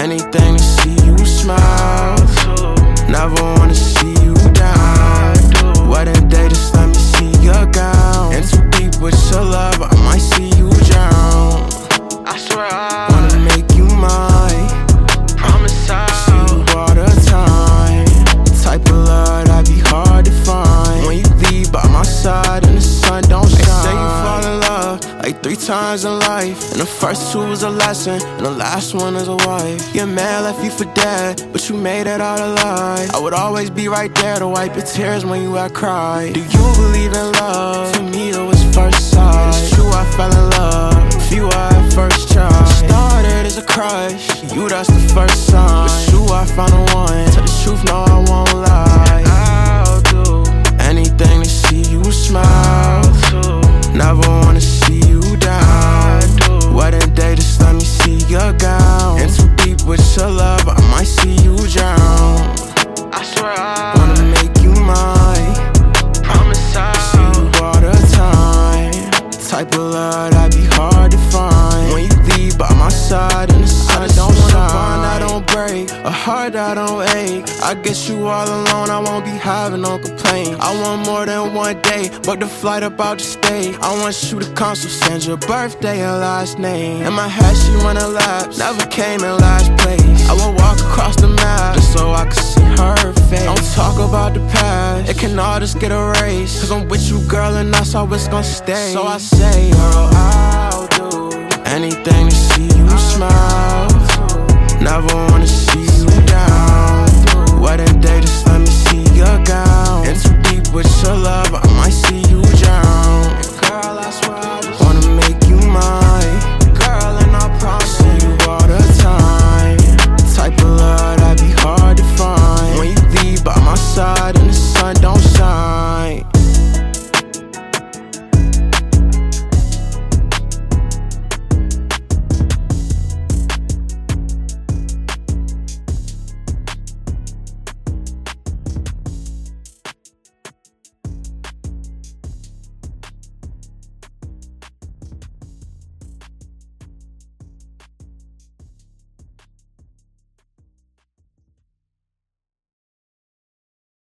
Anything to see you smile. Never three times in life. And the first two was a lesson, and the last one is a wife. Your man left you for dead, but you made it out alive. I would always be right there to wipe your tears when you had cried. Do you believe in love? Of love that be hard to find. When you leave by my side and the sun don't wanna bond I don't break, a heart I don't ache. I guess you all alone, I won't be having no complaint. I want more than one day, but the flight about to stay. I want you to come, so send your birthday and last name. In my head, she wanna laps, never came in last place. I will walk across the map and all just get erased. Cause I'm with you, girl, and that's how it's gonna stay. So I say, girl, I'll do anything to see you smile. Never wanna see you down. Wedding day, just let me see your gown. Into deep with your love, I might see you